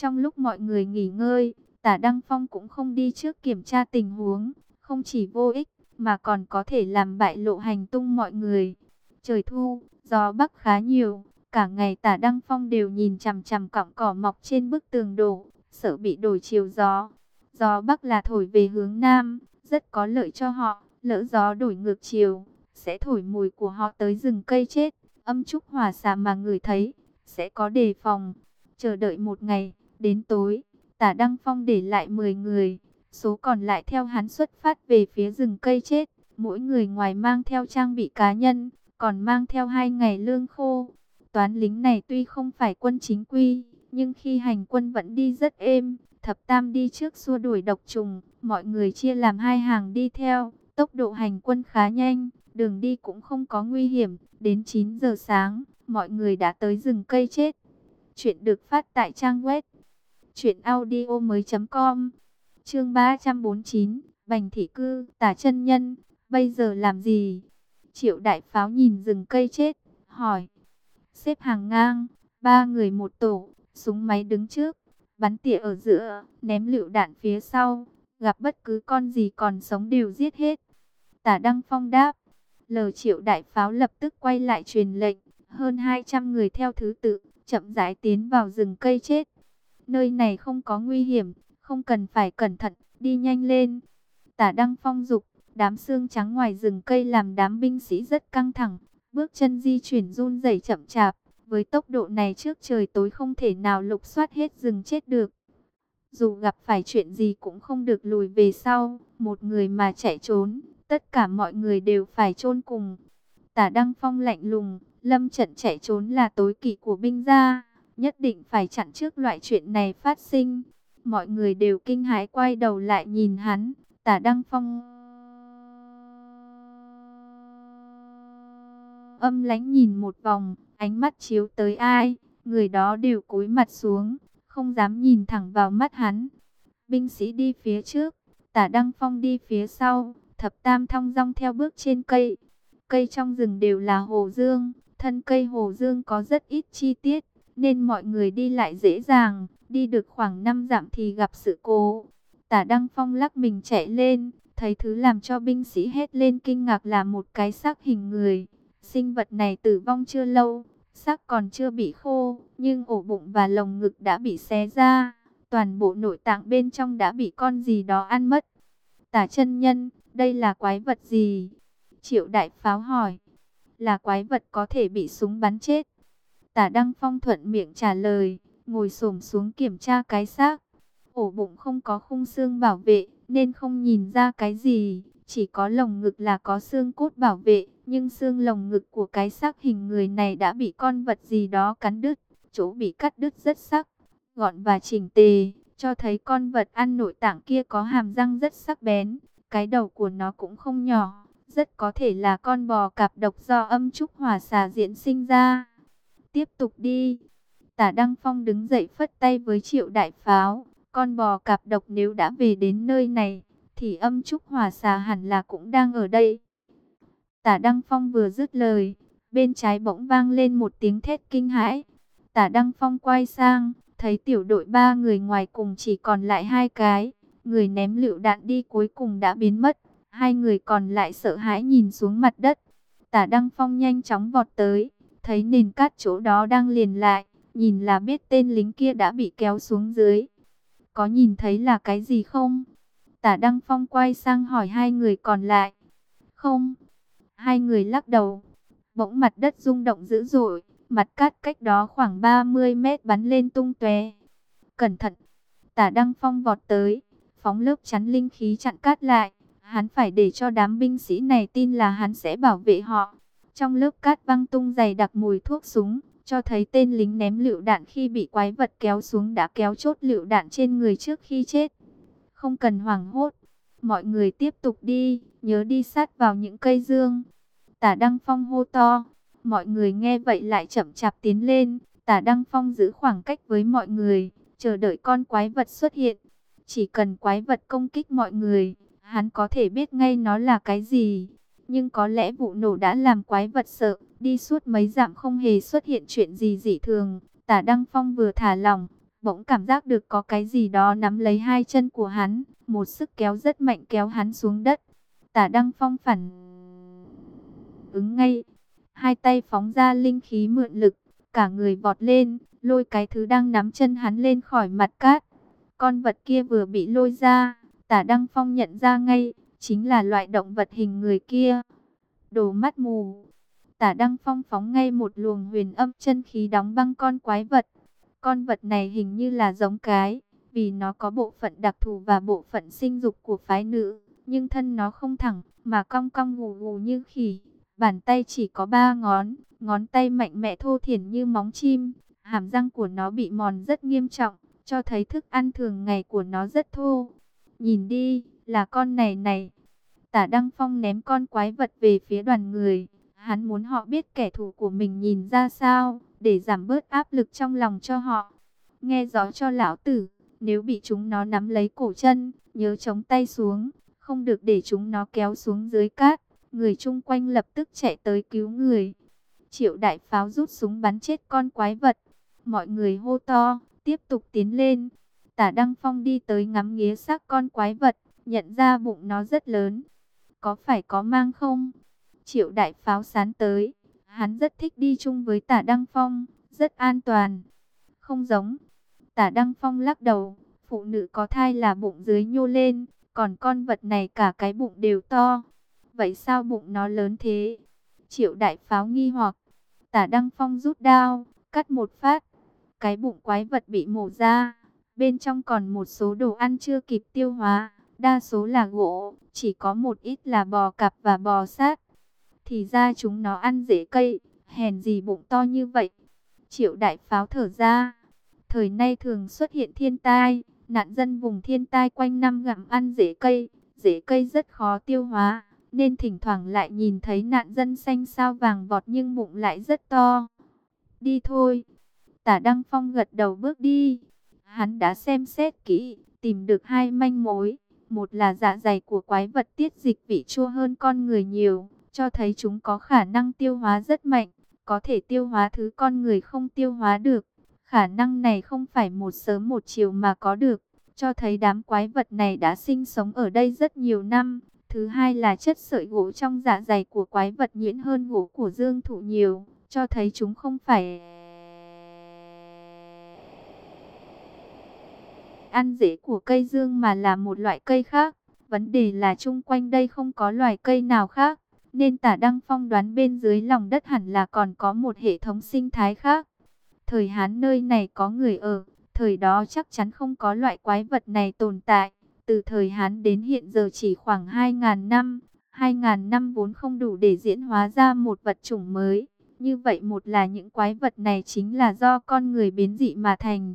Trong lúc mọi người nghỉ ngơi, tả Đăng Phong cũng không đi trước kiểm tra tình huống, không chỉ vô ích, mà còn có thể làm bại lộ hành tung mọi người. Trời thu, gió bắc khá nhiều, cả ngày tả Đăng Phong đều nhìn chằm chằm cọng cỏ mọc trên bức tường đổ, sợ bị đổi chiều gió. Gió bắc là thổi về hướng nam, rất có lợi cho họ, lỡ gió đổi ngược chiều, sẽ thổi mùi của họ tới rừng cây chết, âm trúc hỏa xà mà người thấy, sẽ có đề phòng. Chờ đợi một ngày, đến tối, tả Đăng Phong để lại 10 người, số còn lại theo hắn xuất phát về phía rừng cây chết, mỗi người ngoài mang theo trang bị cá nhân, còn mang theo hai ngày lương khô. Toán lính này tuy không phải quân chính quy, nhưng khi hành quân vẫn đi rất êm, thập tam đi trước xua đuổi độc trùng, mọi người chia làm hai hàng đi theo, tốc độ hành quân khá nhanh, đường đi cũng không có nguy hiểm, đến 9 giờ sáng, mọi người đã tới rừng cây chết. Chuyện được phát tại trang web truyệnaudiomoi.com. Chương 349, Bành thị cư, Tả chân nhân, bây giờ làm gì? Triệu Đại Pháo nhìn rừng cây chết, hỏi. Xếp hàng ngang, ba người một tổ, súng máy đứng trước, bắn tỉa ở giữa, ném lựu đạn phía sau, gặp bất cứ con gì còn sống đều giết hết. Tả Đăng Phong đáp, lờ triệu đại pháo lập tức quay lại truyền lệnh, hơn 200 người theo thứ tự, chậm rãi tiến vào rừng cây chết. Nơi này không có nguy hiểm, không cần phải cẩn thận, đi nhanh lên. Tả Đăng Phong dục, đám xương trắng ngoài rừng cây làm đám binh sĩ rất căng thẳng, bước chân di chuyển run rẩy chậm chạp. Với tốc độ này trước trời tối không thể nào lục soát hết rừng chết được. Dù gặp phải chuyện gì cũng không được lùi về sau, một người mà chạy trốn, tất cả mọi người đều phải chôn cùng. Tả Đăng Phong lạnh lùng, lâm trận chạy trốn là tối kỵ của binh gia, nhất định phải chặn trước loại chuyện này phát sinh. Mọi người đều kinh hãi quay đầu lại nhìn hắn, tả Đăng Phong... Âm lánh nhìn một vòng, ánh mắt chiếu tới ai, người đó đều cúi mặt xuống, không dám nhìn thẳng vào mắt hắn. Binh sĩ đi phía trước, tả Đăng Phong đi phía sau, thập tam thong rong theo bước trên cây. Cây trong rừng đều là hồ dương, thân cây hồ dương có rất ít chi tiết, nên mọi người đi lại dễ dàng, đi được khoảng 5 dặm thì gặp sự cố. Tả Đăng Phong lắc mình chạy lên, thấy thứ làm cho binh sĩ hét lên kinh ngạc là một cái xác hình người. Sinh vật này tử vong chưa lâu, xác còn chưa bị khô, nhưng ổ bụng và lồng ngực đã bị xé ra. Toàn bộ nội tạng bên trong đã bị con gì đó ăn mất. Tả chân nhân, đây là quái vật gì? Triệu đại pháo hỏi. Là quái vật có thể bị súng bắn chết. Tả Đăng Phong thuận miệng trả lời, ngồi xổm xuống kiểm tra cái xác. Ổ bụng không có khung xương bảo vệ, nên không nhìn ra cái gì. Chỉ có lồng ngực là có xương cốt bảo vệ, nhưng xương lồng ngực của cái xác hình người này đã bị con vật gì đó cắn đứt. Chỗ bị cắt đứt rất sắc, gọn và chỉnh tề, cho thấy con vật ăn nội tạng kia có hàm răng rất sắc bén. Cái đầu của nó cũng không nhỏ, rất có thể là con bò cạp độc do âm trúc hỏa xà diễn sinh ra. Tiếp tục đi. Tả Đăng Phong đứng dậy phất tay với triệu đại pháo. Con bò cạp độc nếu đã về đến nơi này, thì âm trúc hòa xà hẳn là cũng đang ở đây. Tả Đăng Phong vừa dứt lời, bên trái bỗng vang lên một tiếng thét kinh hãi. Tả Đăng Phong quay sang, thấy tiểu đội ba người ngoài cùng chỉ còn lại hai cái. Người ném lựu đạn đi cuối cùng đã biến mất. Hai người còn lại sợ hãi nhìn xuống mặt đất. Tả Đăng Phong nhanh chóng vọt tới, thấy nền cát chỗ đó đang liền lại. Nhìn là biết tên lính kia đã bị kéo xuống dưới. Có nhìn thấy là cái gì không? Tả Đăng Phong quay sang hỏi hai người còn lại. Không. Hai người lắc đầu. Bỗng mặt đất rung động dữ dội. Mặt cát cách đó khoảng 30 mét bắn lên tung tóe. Cẩn thận. Tả Đăng Phong vọt tới. Phóng lớp chắn linh khí chặn cát lại. Hắn phải để cho đám binh sĩ này tin là hắn sẽ bảo vệ họ. Trong lớp cát văng tung dày đặc mùi thuốc súng cho thấy tên lính ném lựu đạn khi bị quái vật kéo xuống đã kéo chốt lựu đạn trên người trước khi chết. Không cần hoảng hốt, mọi người tiếp tục đi, nhớ đi sát vào những cây dương. Tả Đăng Phong hô to, mọi người nghe vậy lại chậm chạp tiến lên, Tả Đăng Phong giữ khoảng cách với mọi người, chờ đợi con quái vật xuất hiện. Chỉ cần quái vật công kích mọi người, hắn có thể biết ngay nó là cái gì. Nhưng có lẽ vụ nổ đã làm quái vật sợ, đi suốt mấy dặm không hề xuất hiện chuyện gì dị thường. Tả Đăng Phong vừa thả lỏng, bỗng cảm giác được có cái gì đó nắm lấy hai chân của hắn, một sức kéo rất mạnh kéo hắn xuống đất. Tả Đăng Phong phản ứng ngay, hai tay phóng ra linh khí mượn lực, cả người vọt lên, lôi cái thứ đang nắm chân hắn lên khỏi mặt cát. Con vật kia vừa bị lôi ra, tả Đăng Phong nhận ra ngay, chính là loại động vật hình người kia. Đồ mắt mù, tả Đăng Phong phóng ngay một luồng huyền âm chân khí đóng băng con quái vật. Con vật này hình như là giống cái, vì nó có bộ phận đặc thù và bộ phận sinh dục của phái nữ, nhưng thân nó không thẳng, mà cong cong gù gù như khỉ. Bàn tay chỉ có ba ngón, ngón tay mạnh mẽ thô thiển như móng chim, hàm răng của nó bị mòn rất nghiêm trọng, cho thấy thức ăn thường ngày của nó rất thô. Nhìn đi, là con này này. Tả Đăng Phong ném con quái vật về phía đoàn người. Hắn muốn họ biết kẻ thù của mình nhìn ra sao, để giảm bớt áp lực trong lòng cho họ. Nghe gió cho lão tử, nếu bị chúng nó nắm lấy cổ chân, nhớ chống tay xuống, không được để chúng nó kéo xuống dưới cát. Người chung quanh lập tức chạy tới cứu người. Triệu đại pháo rút súng bắn chết con quái vật. Mọi người hô to, tiếp tục tiến lên. Tả Đăng Phong đi tới ngắm nghía xác con quái vật, nhận ra bụng nó rất lớn. Có phải có mang không? Triệu đại pháo sán tới. Hắn rất thích đi chung với tả Đăng Phong, rất an toàn. Không giống. Tả Đăng Phong lắc đầu, phụ nữ có thai là bụng dưới nhô lên, còn con vật này cả cái bụng đều to. Vậy sao bụng nó lớn thế? Triệu đại pháo nghi hoặc. Tả Đăng Phong rút đao, cắt một phát. Cái bụng quái vật bị mổ ra. Bên trong còn một số đồ ăn chưa kịp tiêu hóa. Đa số là gỗ, chỉ có một ít là bò cặp và bò sát. Thì ra chúng nó ăn rễ cây, hèn gì bụng to như vậy. Triệu đại pháo thở ra. Thời nay thường xuất hiện thiên tai, nạn dân vùng thiên tai quanh năm gặm ăn rễ cây, rễ cây rất khó tiêu hóa nên thỉnh thoảng lại nhìn thấy nạn dân xanh sao vàng vọt nhưng bụng lại rất to. Đi thôi. Tả Đăng Phong gật đầu bước đi. Hắn đã xem xét kỹ, tìm được hai manh mối. Một là dạ dày của quái vật tiết dịch vị chua hơn con người nhiều, cho thấy chúng có khả năng tiêu hóa rất mạnh, có thể tiêu hóa thứ con người không tiêu hóa được. Khả năng này không phải một sớm một chiều mà có được, cho thấy đám quái vật này đã sinh sống ở đây rất nhiều năm, Thứ hai là chất sợi gỗ trong dạ dày của quái vật nhuyễn hơn gỗ của dương thụ nhiều, cho thấy chúng không phải ăn rễ của cây dương mà là một loại cây khác. Vấn đề là chung quanh đây không có loài cây nào khác, nên tả Đăng Phong đoán bên dưới lòng đất hẳn là còn có một hệ thống sinh thái khác. Thời Hán nơi này có người ở, thời đó chắc chắn không có loại quái vật này tồn tại. Từ thời Hán đến hiện giờ chỉ khoảng 2.000 năm, 2.000 năm vốn không đủ để diễn hóa ra một vật chủng mới. Như vậy một là những quái vật này chính là do con người biến dị mà thành.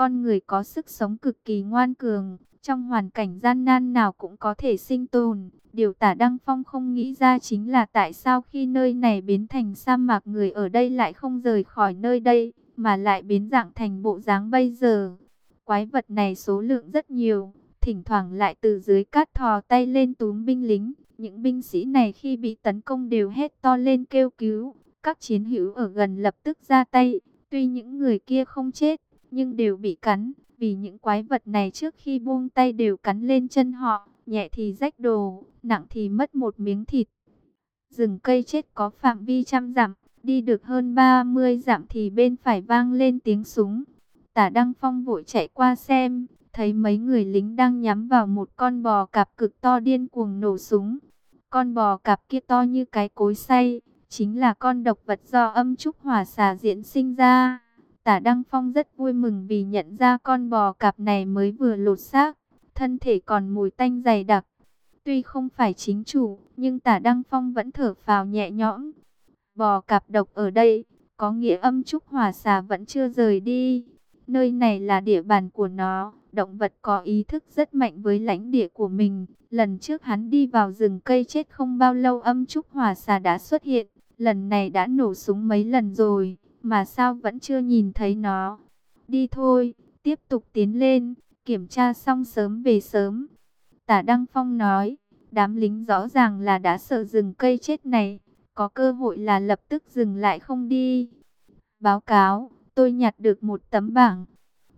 Con người có sức sống cực kỳ ngoan cường, trong hoàn cảnh gian nan nào cũng có thể sinh tồn. Điều tả Đăng Phong không nghĩ ra chính là tại sao khi nơi này biến thành sa mạc người ở đây lại không rời khỏi nơi đây, mà lại biến dạng thành bộ dáng bây giờ. Quái vật này số lượng rất nhiều, thỉnh thoảng lại từ dưới cát thò tay lên túm binh lính. Những binh sĩ này khi bị tấn công đều hét to lên kêu cứu. Các chiến hữu ở gần lập tức ra tay. Tuy những người kia không chết, nhưng đều bị cắn. Vì những quái vật này trước khi buông tay đều cắn lên chân họ. Nhẹ thì rách đồ, nặng thì mất một miếng thịt. Rừng cây chết có phạm vi trăm dặm. Đi được hơn 30 dặm thì bên phải vang lên tiếng súng. Tả Đăng Phong vội chạy qua xem, thấy mấy người lính đang nhắm vào một con bò cạp cực to điên cuồng nổ súng. Con bò cạp kia to như cái cối xay, chính là con độc vật do âm trúc hỏa xà diễn sinh ra. Tả Đăng Phong rất vui mừng vì nhận ra con bò cạp này mới vừa lột xác, thân thể còn mùi tanh dày đặc. Tuy không phải chính chủ, nhưng tả Đăng Phong vẫn thở phào nhẹ nhõm. Bò cạp độc ở đây, có nghĩa âm trúc hỏa xà vẫn chưa rời đi. Nơi này là địa bàn của nó động vật có ý thức rất mạnh với lãnh địa của mình. Lần trước hắn đi vào rừng cây chết không bao lâu âm trúc hỏa xà đã xuất hiện. Lần này đã nổ súng mấy lần rồi, mà sao vẫn chưa nhìn thấy nó. Đi thôi, tiếp tục tiến lên, kiểm tra xong sớm về sớm. Tả Đăng Phong nói, đám lính rõ ràng là đã sợ rừng cây chết này, có cơ hội là lập tức dừng lại không đi. Báo cáo, tôi nhặt được một tấm bảng,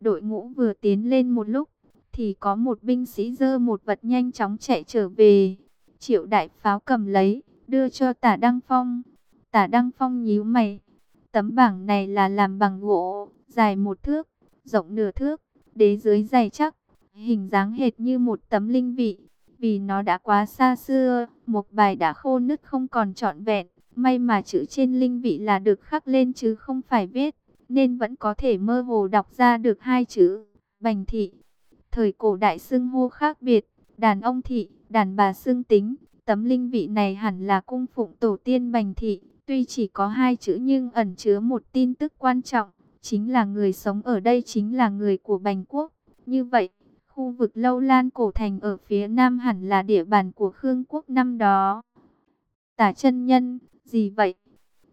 Đội ngũ vừa tiến lên một lúc, thì có một binh sĩ dơ một vật nhanh chóng chạy trở về. Triệu đại pháo cầm lấy, đưa cho tả Đăng Phong. Tả Đăng Phong nhíu mày. Tấm bảng này là làm bằng gỗ, dài một thước, rộng nửa thước, đế dưới dày chắc, hình dáng hệt như một tấm linh vị. Vì nó đã quá xa xưa, một bài đã khô nứt không còn trọn vẹn. May mà chữ trên linh vị là được khắc lên chứ không phải viết, nên vẫn có thể mơ hồ đọc ra được hai chữ, bành thị. Thời cổ đại xưng hô khác biệt, đàn ông thị, đàn bà xưng tính, tấm linh vị này hẳn là cung phụng tổ tiên bành thị. Tuy chỉ có hai chữ nhưng ẩn chứa một tin tức quan trọng, chính là người sống ở đây chính là người của bành quốc. Như vậy, khu vực Lâu Lan cổ thành ở phía nam hẳn là địa bàn của Khương quốc năm đó. Tả chân nhân, gì vậy?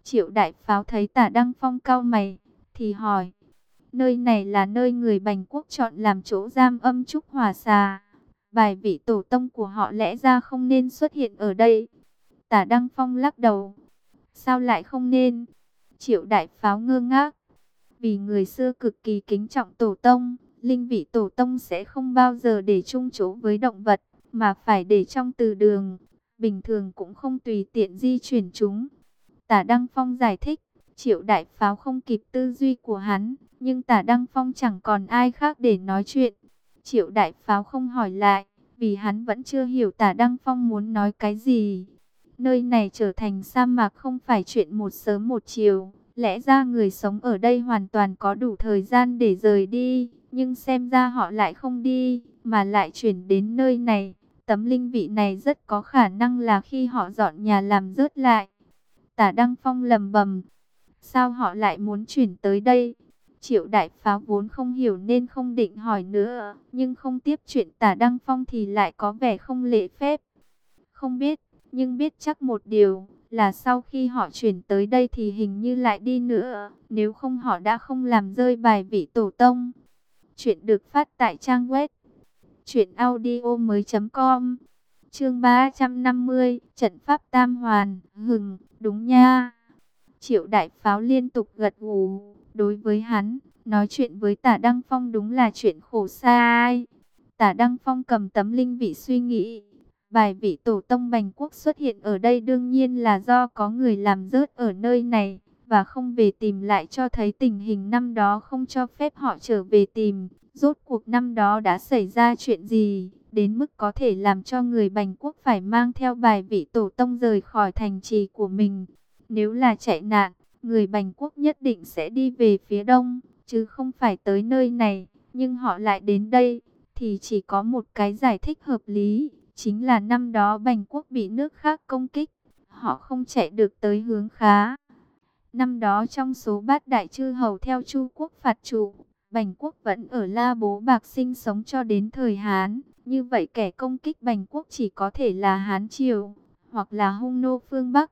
Triệu đại pháo thấy tả Đăng Phong cao mày, thì hỏi. Nơi này là nơi người Bành Quốc chọn làm chỗ giam âm trúc hòa xà. Bài vị tổ tông của họ lẽ ra không nên xuất hiện ở đây. Tả Đăng Phong lắc đầu. Sao lại không nên? Triệu đại pháo ngơ ngác. Vì người xưa cực kỳ kính trọng tổ tông, linh vị tổ tông sẽ không bao giờ để chung chỗ với động vật, mà phải để trong từ đường. Bình thường cũng không tùy tiện di chuyển chúng. Tả Đăng Phong giải thích, triệu đại pháo không kịp tư duy của hắn, nhưng tả Đăng Phong chẳng còn ai khác để nói chuyện. Triệu đại pháo không hỏi lại, vì hắn vẫn chưa hiểu tả Đăng Phong muốn nói cái gì. Nơi này trở thành sa mạc không phải chuyện một sớm một chiều. Lẽ ra người sống ở đây hoàn toàn có đủ thời gian để rời đi. Nhưng xem ra họ lại không đi, mà lại chuyển đến nơi này. Tấm linh vị này rất có khả năng là khi họ dọn nhà làm rớt lại. Tả Đăng Phong lầm bầm. Sao họ lại muốn chuyển tới đây? Triệu đại pháo vốn không hiểu nên không định hỏi nữa. Nhưng không tiếp chuyện tả Đăng Phong thì lại có vẻ không lễ phép. Không biết, nhưng biết chắc một điều là sau khi họ chuyển tới đây thì hình như lại đi nữa. Nếu không họ đã không làm rơi bài vị tổ tông. Chuyện được phát tại trang web chuyện audio mới.com Chương 350 Trận Pháp Tam Hoàn Hừng, đúng nha Triệu đại pháo liên tục gật gù Đối với hắn, nói chuyện với tả Đăng Phong đúng là chuyện khổ sai Tả Đăng Phong cầm tấm linh vị suy nghĩ Bài vị tổ tông Bành Quốc xuất hiện ở đây đương nhiên là do có người làm rớt ở nơi này Và không về tìm lại cho thấy tình hình năm đó không cho phép họ trở về tìm Rốt cuộc năm đó đã xảy ra chuyện gì, đến mức có thể làm cho người Bành Quốc phải mang theo bài vị tổ tông rời khỏi thành trì của mình. Nếu là chạy nạn, người Bành Quốc nhất định sẽ đi về phía đông, chứ không phải tới nơi này. Nhưng họ lại đến đây, thì chỉ có một cái giải thích hợp lý, chính là năm đó Bành Quốc bị nước khác công kích. Họ không chạy được tới hướng khá. Năm đó trong số bát đại chư hầu theo Chu quốc phạt chủ, Bành quốc vẫn ở La Bố Bạc sinh sống cho đến thời Hán. Như vậy kẻ công kích Bành quốc chỉ có thể là Hán Triều, hoặc là Hung Nô phương Bắc.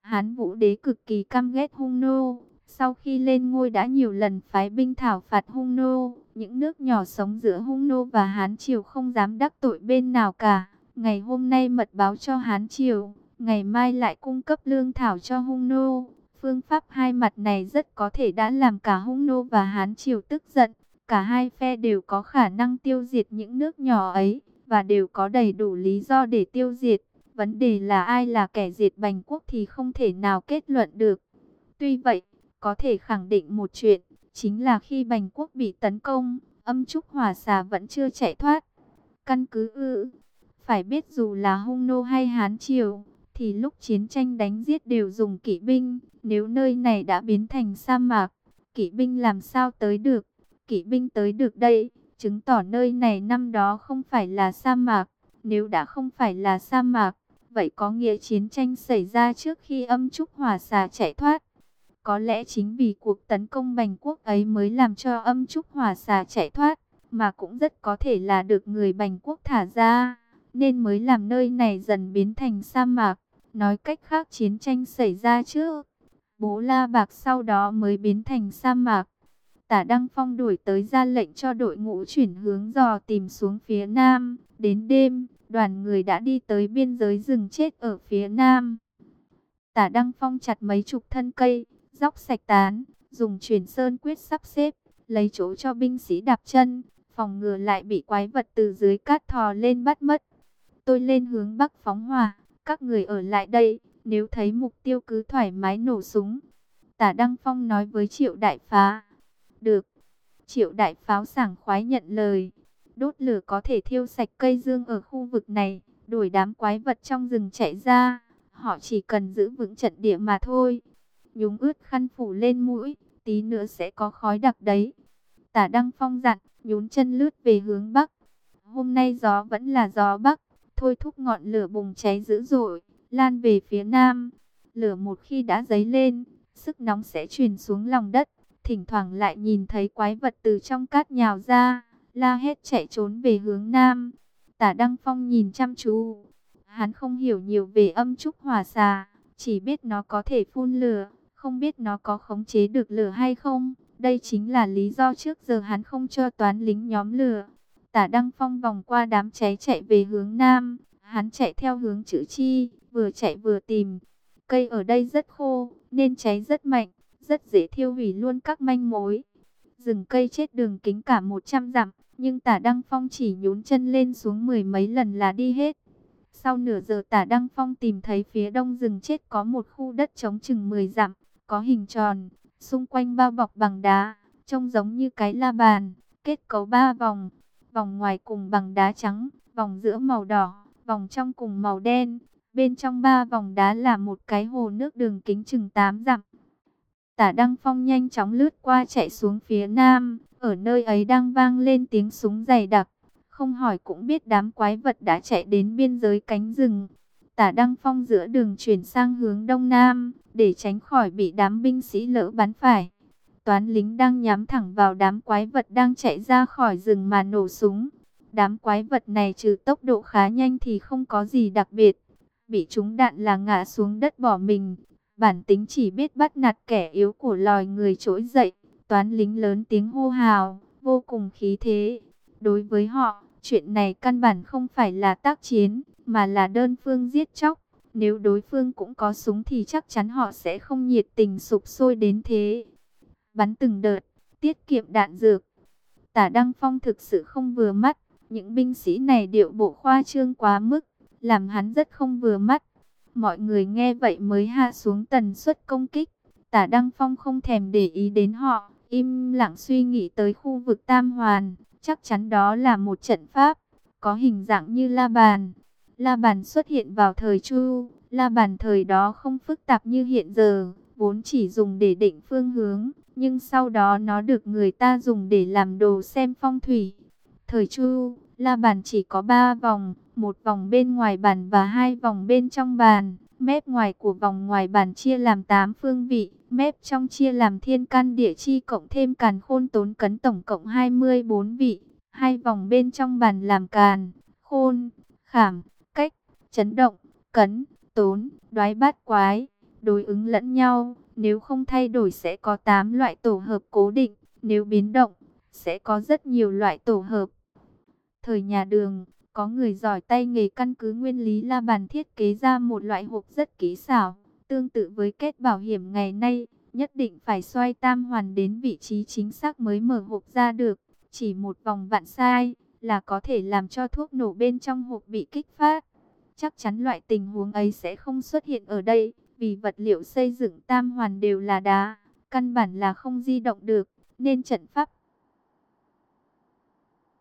Hán Vũ Đế cực kỳ căm ghét Hung Nô. Sau khi lên ngôi đã nhiều lần phái binh thảo phạt Hung Nô. Những nước nhỏ sống giữa Hung Nô và Hán Triều không dám đắc tội bên nào cả. Ngày hôm nay mật báo cho Hán Triều, ngày mai lại cung cấp lương thảo cho Hung Nô. Phương pháp hai mặt này rất có thể đã làm cả hung nô và Hán Triều tức giận. Cả hai phe đều có khả năng tiêu diệt những nước nhỏ ấy, và đều có đầy đủ lý do để tiêu diệt. Vấn đề là ai là kẻ diệt bành quốc thì không thể nào kết luận được. Tuy vậy, có thể khẳng định một chuyện, chính là khi bành quốc bị tấn công, âm trúc hỏa xà vẫn chưa chạy thoát. Căn cứ ư, phải biết dù là hung nô hay Hán Triều, thì lúc chiến tranh đánh giết đều dùng kỵ binh. Nếu nơi này đã biến thành sa mạc, kỵ binh làm sao tới được? Kỵ binh tới được đây, chứng tỏ nơi này năm đó không phải là sa mạc. Nếu đã không phải là sa mạc, vậy có nghĩa chiến tranh xảy ra trước khi âm trúc hỏa xà chạy thoát. Có lẽ chính vì cuộc tấn công bành quốc ấy mới làm cho âm trúc hỏa xà chạy thoát, mà cũng rất có thể là được người bành quốc thả ra, nên mới làm nơi này dần biến thành sa mạc. Nói cách khác chiến tranh xảy ra trước, bố La Bạc sau đó mới biến thành sa mạc. Tả Đăng Phong đuổi tới ra lệnh cho đội ngũ chuyển hướng dò tìm xuống phía nam. Đến đêm, đoàn người đã đi tới biên giới rừng chết ở phía nam. Tả Đăng Phong chặt mấy chục thân cây, dốc sạch tán, dùng chuyển sơn quyết sắp xếp, lấy chỗ cho binh sĩ đạp chân, phòng ngừa lại bị quái vật từ dưới cát thò lên bắt mất. Tôi lên hướng bắc phóng hỏa, các người ở lại đây, nếu thấy mục tiêu cứ thoải mái nổ súng. Tả Đăng Phong nói với Triệu Đại Phá. Được. Triệu Đại Pháo sảng khoái nhận lời. Đốt lửa có thể thiêu sạch cây dương ở khu vực này, đuổi đám quái vật trong rừng chạy ra. Họ chỉ cần giữ vững trận địa mà thôi. Nhúng ướt khăn phủ lên mũi, tí nữa sẽ có khói đặc đấy. Tả Đăng Phong dặn, nhún chân lướt về hướng Bắc. Hôm nay gió vẫn là gió Bắc, thôi thúc ngọn lửa bùng cháy dữ dội, lan về phía Nam. Lửa một khi đã dấy lên, sức nóng sẽ truyền xuống lòng đất. Thỉnh thoảng lại nhìn thấy quái vật từ trong cát nhào ra, la hét chạy trốn về hướng Nam. Tả Đăng Phong nhìn chăm chú. Hắn không hiểu nhiều về âm trúc hỏa xà, chỉ biết nó có thể phun lửa, không biết nó có khống chế được lửa hay không. Đây chính là lý do trước giờ hắn không cho toán lính nhóm lửa. Tả Đăng Phong vòng qua đám cháy chạy về hướng Nam. Hắn chạy theo hướng chữ chi, vừa chạy vừa tìm. Cây ở đây rất khô, nên cháy rất mạnh, rất dễ thiêu hủy luôn các manh mối. Rừng cây chết đường kính cả 100 dặm, nhưng tả Đăng Phong chỉ nhún chân lên xuống mười mấy lần là đi hết. Sau nửa giờ tả Đăng Phong tìm thấy phía đông rừng chết có một khu đất trống chừng 10 dặm, có hình tròn, xung quanh bao bọc bằng đá, trông giống như cái la bàn, kết cấu ba vòng, vòng ngoài cùng bằng đá trắng, vòng giữa màu đỏ, vòng trong cùng màu đen. Bên trong ba vòng đá là một cái hồ nước đường kính chừng 8 dặm. Tả Đăng Phong nhanh chóng lướt qua chạy xuống phía nam, ở nơi ấy đang vang lên tiếng súng dày đặc. Không hỏi cũng biết đám quái vật đã chạy đến biên giới cánh rừng. Tả Đăng Phong giữa đường chuyển sang hướng đông nam, để tránh khỏi bị đám binh sĩ lỡ bắn phải. Toán lính đang nhắm thẳng vào đám quái vật đang chạy ra khỏi rừng mà nổ súng. Đám quái vật này trừ tốc độ khá nhanh thì không có gì đặc biệt. Bị trúng đạn là ngã xuống đất bỏ mình. Bản tính chỉ biết bắt nạt kẻ yếu của loài người trỗi dậy. Toán lính lớn tiếng hô hào, vô cùng khí thế. Đối với họ, chuyện này căn bản không phải là tác chiến, mà là đơn phương giết chóc. Nếu đối phương cũng có súng thì chắc chắn họ sẽ không nhiệt tình sụp sôi đến thế. Bắn từng đợt, tiết kiệm đạn dược. Tả Đăng Phong thực sự không vừa mắt. Những binh sĩ này điệu bộ khoa trương quá mức, làm hắn rất không vừa mắt. Mọi người nghe vậy mới hạ xuống tần suất công kích. Tả Đăng Phong không thèm để ý đến họ, im lặng suy nghĩ tới khu vực Tam Hoàn. Chắc chắn đó là một trận pháp, có hình dạng như la bàn. La bàn xuất hiện vào thời Chu, la bàn thời đó không phức tạp như hiện giờ, vốn chỉ dùng để định phương hướng, nhưng sau đó nó được người ta dùng để làm đồ xem phong thủy. Thời Chu, la bàn chỉ có 3 vòng, một vòng bên ngoài bàn và hai vòng bên trong bàn. Mép ngoài của vòng ngoài bàn chia làm 8 phương vị, mép trong chia làm thiên can địa chi cộng thêm càn khôn tốn cấn tổng cộng 24 vị. Hai vòng bên trong bàn làm càn, khôn, khảm, cách, chấn động, cấn, tốn, đoái bát quái, đối ứng lẫn nhau. Nếu không thay đổi sẽ có 8 loại tổ hợp cố định, nếu biến động, sẽ có rất nhiều loại tổ hợp. Thời nhà đường, có người giỏi tay nghề căn cứ nguyên lý la bàn thiết kế ra một loại hộp rất kỹ xảo, tương tự với kết bảo hiểm ngày nay, nhất định phải xoay tam hoàn đến vị trí chính xác mới mở hộp ra được. Chỉ một vòng vặn sai là có thể làm cho thuốc nổ bên trong hộp bị kích phát. Chắc chắn loại tình huống ấy sẽ không xuất hiện ở đây, vì vật liệu xây dựng tam hoàn đều là đá, căn bản là không di động được, nên trận pháp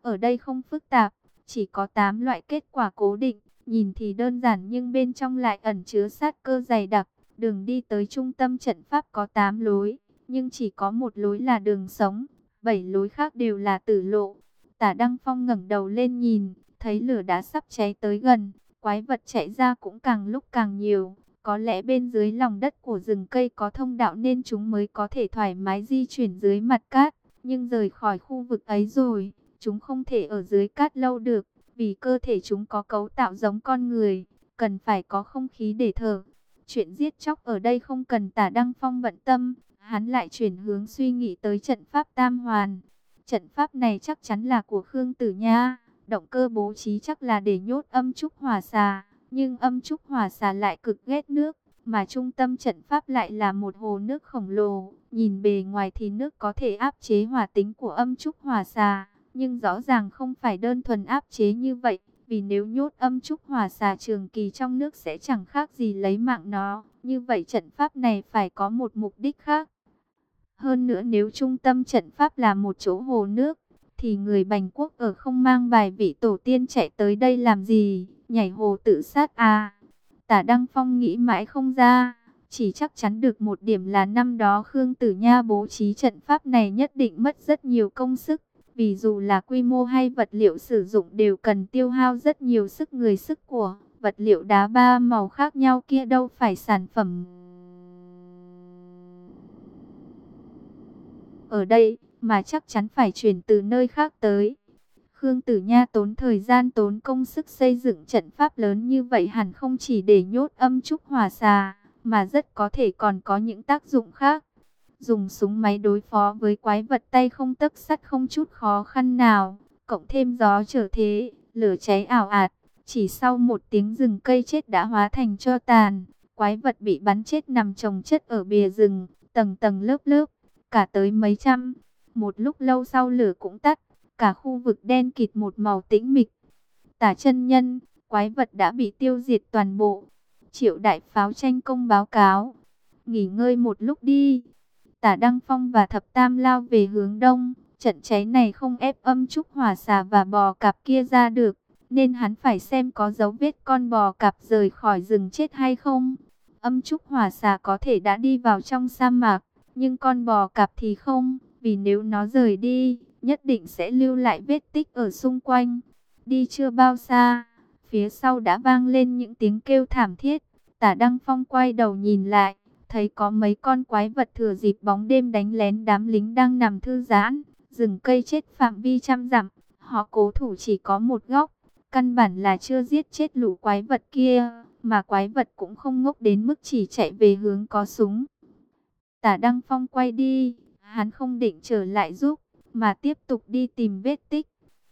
ở đây không phức tạp, chỉ có 8 loại kết quả cố định, nhìn thì đơn giản nhưng bên trong lại ẩn chứa sát cơ dày đặc. Đường đi tới trung tâm trận pháp có 8 lối, nhưng chỉ có một lối là đường sống, 7 lối khác đều là tử lộ. Tả Đăng Phong ngẩng đầu lên nhìn, thấy lửa đã sắp cháy tới gần, quái vật chạy ra cũng càng lúc càng nhiều. Có lẽ bên dưới lòng đất của rừng cây có thông đạo nên chúng mới có thể thoải mái di chuyển dưới mặt cát, nhưng rời khỏi khu vực ấy rồi Chúng không thể ở dưới cát lâu được, vì cơ thể chúng có cấu tạo giống con người, cần phải có không khí để thở. Chuyện giết chóc ở đây không cần tả Đăng Phong bận tâm, hắn lại chuyển hướng suy nghĩ tới trận pháp tam hoàn. Trận pháp này chắc chắn là của Khương Tử Nha, động cơ bố trí chắc là để nhốt âm trúc hỏa xà, nhưng âm trúc hỏa xà lại cực ghét nước, mà trung tâm trận pháp lại là một hồ nước khổng lồ, Nhìn bề ngoài thì nước có thể áp chế hỏa tính của âm trúc hỏa xà, nhưng rõ ràng không phải đơn thuần áp chế như vậy, vì nếu nhốt âm trúc hỏa xà trường kỳ trong nước sẽ chẳng khác gì lấy mạng nó, như vậy trận pháp này phải có một mục đích khác. Hơn nữa nếu trung tâm trận pháp là một chỗ hồ nước, thì người Bành Quốc ở không mang bài vị tổ tiên chạy tới đây làm gì, nhảy hồ tự sát à. Tả Đăng Phong nghĩ mãi không ra, chỉ chắc chắn được một điểm là năm đó Khương Tử Nha bố trí trận pháp này nhất định mất rất nhiều công sức. Vì dù là quy mô hay vật liệu sử dụng đều cần tiêu hao rất nhiều sức người sức của, vật liệu đá ba màu khác nhau kia đâu phải sản phẩm. Ở đây, mà chắc chắn phải chuyển từ nơi khác tới. Khương Tử Nha tốn thời gian tốn công sức xây dựng trận pháp lớn như vậy hẳn không chỉ để nhốt âm trúc hỏa xà, mà rất có thể còn có những tác dụng khác. Dùng súng máy đối phó với quái vật tay không tấc sắt không chút khó khăn nào, cộng thêm gió trở thế, lửa cháy ảo ạt, chỉ sau một tiếng rừng cây chết đã hóa thành cho tàn, quái vật bị bắn chết nằm chồng chất ở bìa rừng, tầng tầng lớp lớp, cả tới mấy trăm. Một lúc lâu sau lửa cũng tắt, cả khu vực đen kịt một màu tĩnh mịch. Tả chân nhân, quái vật đã bị tiêu diệt toàn bộ. Triệu đại pháo tranh công báo cáo. Nghỉ ngơi một lúc đi. Tả Đăng Phong và Thập Tam lao về hướng đông. Trận cháy này không ép âm trúc hỏa xà và bò cạp kia ra được. Nên hắn phải xem có dấu vết con bò cạp rời khỏi rừng chết hay không. Âm trúc hỏa xà có thể đã đi vào trong sa mạc. Nhưng con bò cạp thì không. Vì nếu nó rời đi, nhất định sẽ lưu lại vết tích ở xung quanh. Đi chưa bao xa, phía sau đã vang lên những tiếng kêu thảm thiết. Tả Đăng Phong quay đầu nhìn lại, thấy có mấy con quái vật thừa dịp bóng đêm đánh lén đám lính đang nằm thư giãn, rừng cây chết phạm vi trăm dặm. Họ cố thủ chỉ có một góc, căn bản là chưa giết chết lũ quái vật kia, mà quái vật cũng không ngốc đến mức chỉ chạy về hướng có súng. Tả Đăng Phong quay đi, hắn không định trở lại giúp, mà tiếp tục đi tìm vết tích.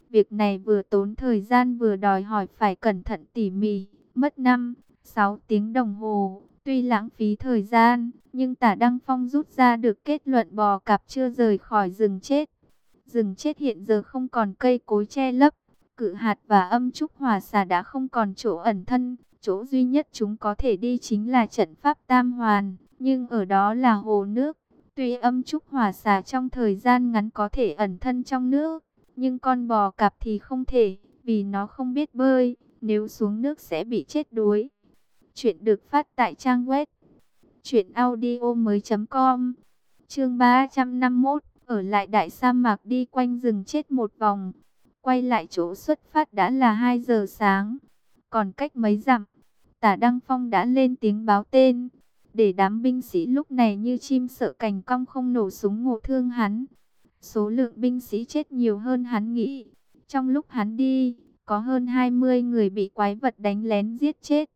Việc này vừa tốn thời gian vừa đòi hỏi phải cẩn thận tỉ mỉ, mất 5, 6 tiếng đồng hồ. Tuy lãng phí thời gian, nhưng tả Đăng Phong rút ra được kết luận bò cạp chưa rời khỏi rừng chết. Rừng chết hiện giờ không còn cây cối che lấp, cự hạt và âm trúc hòa xà đã không còn chỗ ẩn thân. Chỗ duy nhất chúng có thể đi chính là trận pháp tam hoàn, nhưng ở đó là hồ nước. Tuy âm trúc hỏa xà trong thời gian ngắn có thể ẩn thân trong nước, nhưng con bò cạp thì không thể, vì nó không biết bơi, nếu xuống nước sẽ bị chết đuối. Chuyện được phát tại trang web truyệnaudiomoi.com. Chương 351, ở lại đại sa mạc đi quanh rừng chết một vòng, quay lại chỗ xuất phát đã là 2 giờ sáng, còn cách mấy dặm, Tả Đăng Phong đã lên tiếng báo tên, để đám binh sĩ lúc này như chim sợ cành cong không nổ súng ngộ thương hắn. Số lượng binh sĩ chết nhiều hơn hắn nghĩ. Trong lúc hắn đi, có hơn 20 người bị quái vật đánh lén giết chết.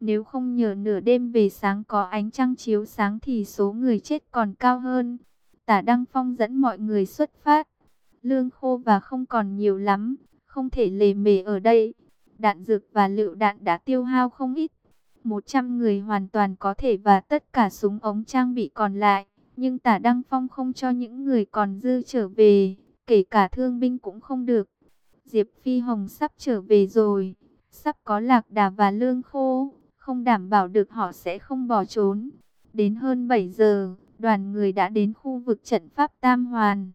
Nếu không nhờ nửa đêm về sáng có ánh trăng chiếu sáng thì số người chết còn cao hơn. Tả Đăng Phong dẫn mọi người xuất phát. Lương khô và không còn nhiều lắm, không thể lề mề ở đây. Đạn dược và lựu đạn đã tiêu hao không ít. 100 người hoàn toàn có thể và tất cả súng ống trang bị còn lại. Nhưng tả Đăng Phong không cho những người còn dư trở về, kể cả thương binh cũng không được. Diệp Phi Hồng sắp trở về rồi, sắp có lạc đà và lương khô, không đảm bảo được họ sẽ không bỏ trốn. Đến hơn 7 giờ, đoàn người đã đến khu vực trận pháp Tam Hoàn.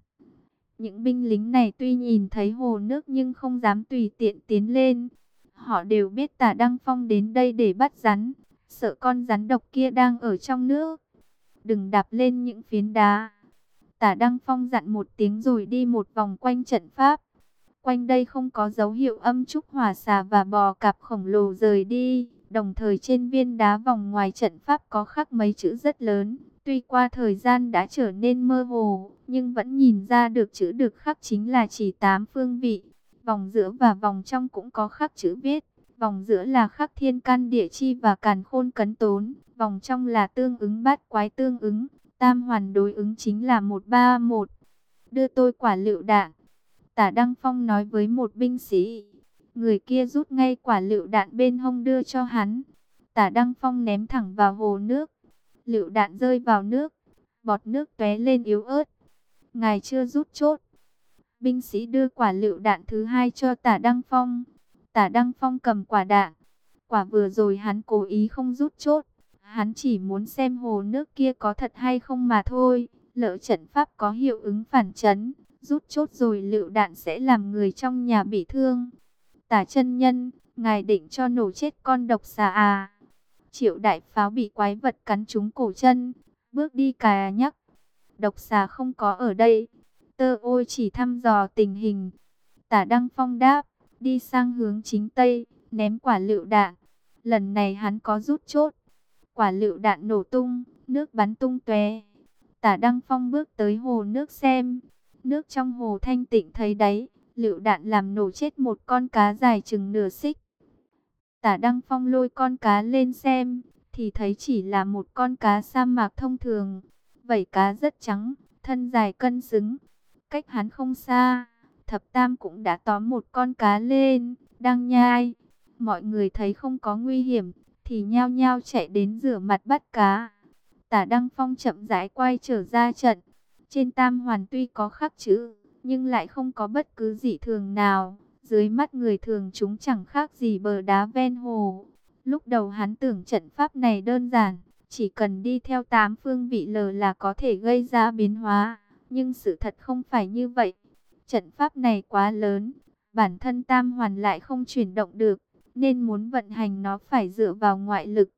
Những binh lính này tuy nhìn thấy hồ nước nhưng không dám tùy tiện tiến lên. Họ đều biết tả Đăng Phong đến đây để bắt rắn, sợ con rắn độc kia đang ở trong nước. Đừng đạp lên những phiến đá. Tả Đăng Phong dặn một tiếng rồi đi một vòng quanh trận pháp. Quanh đây không có dấu hiệu âm trúc hỏa xà và bò cạp khổng lồ rời đi. Đồng thời trên viên đá vòng ngoài trận pháp có khắc mấy chữ rất lớn. Tuy qua thời gian đã trở nên mơ hồ, nhưng vẫn nhìn ra được chữ được khắc chính là chỉ tám phương vị. Vòng giữa và vòng trong cũng có khắc chữ viết. Vòng giữa là khắc thiên can địa chi và càn khôn cấn tốn. Vòng trong là tương ứng bát quái tương ứng. Tam hoàn đối ứng chính là 131. Đưa tôi quả lựu đạn. Tả Đăng Phong nói với một binh sĩ. Người kia rút ngay quả lựu đạn bên hông đưa cho hắn. Tả Đăng Phong ném thẳng vào hồ nước. Lựu đạn rơi vào nước. bọt nước tué lên yếu ớt. Ngài chưa rút chốt. Binh sĩ đưa quả lựu đạn thứ hai cho tả Đăng Phong. Tả Đăng Phong cầm quả đạn. Quả vừa rồi hắn cố ý không rút chốt. Hắn chỉ muốn xem hồ nước kia có thật hay không mà thôi. Lỡ trận pháp có hiệu ứng phản chấn. Rút chốt rồi lựu đạn sẽ làm người trong nhà bị thương. Tả chân nhân, ngài định cho nổ chết con độc xà à. Triệu đại pháo bị quái vật cắn trúng cổ chân. Bước đi cà nhắc. Độc xà không có ở đây. Tơ ôi chỉ thăm dò tình hình. Tả Đăng Phong đáp, đi sang hướng chính Tây, ném quả lựu đạn. Lần này hắn có rút chốt. Quả lựu đạn nổ tung, nước bắn tung tóe. Tả Đăng Phong bước tới hồ nước xem. Nước trong hồ thanh tịnh thấy đấy, lựu đạn làm nổ chết một con cá dài chừng nửa xích. Tả Đăng Phong lôi con cá lên xem, thì thấy chỉ là một con cá sa mạc thông thường. Vảy cá rất trắng, thân dài cân xứng. Cách hắn không xa, thập tam cũng đã tóm một con cá lên, đang nhai. Mọi người thấy không có nguy hiểm, thì nhao nhao chạy đến rửa mặt bắt cá. Tả Đăng Phong chậm rãi quay trở ra trận. Trên tam hoàn tuy có khắc chữ, nhưng lại không có bất cứ dị thường nào. Dưới mắt người thường chúng chẳng khác gì bờ đá ven hồ. Lúc đầu hắn tưởng trận pháp này đơn giản, chỉ cần đi theo tám phương vị lờ là có thể gây ra biến hóa. Nhưng sự thật không phải như vậy. Trận pháp này quá lớn, bản thân tam hoàn lại không chuyển động được, nên muốn vận hành nó phải dựa vào ngoại lực.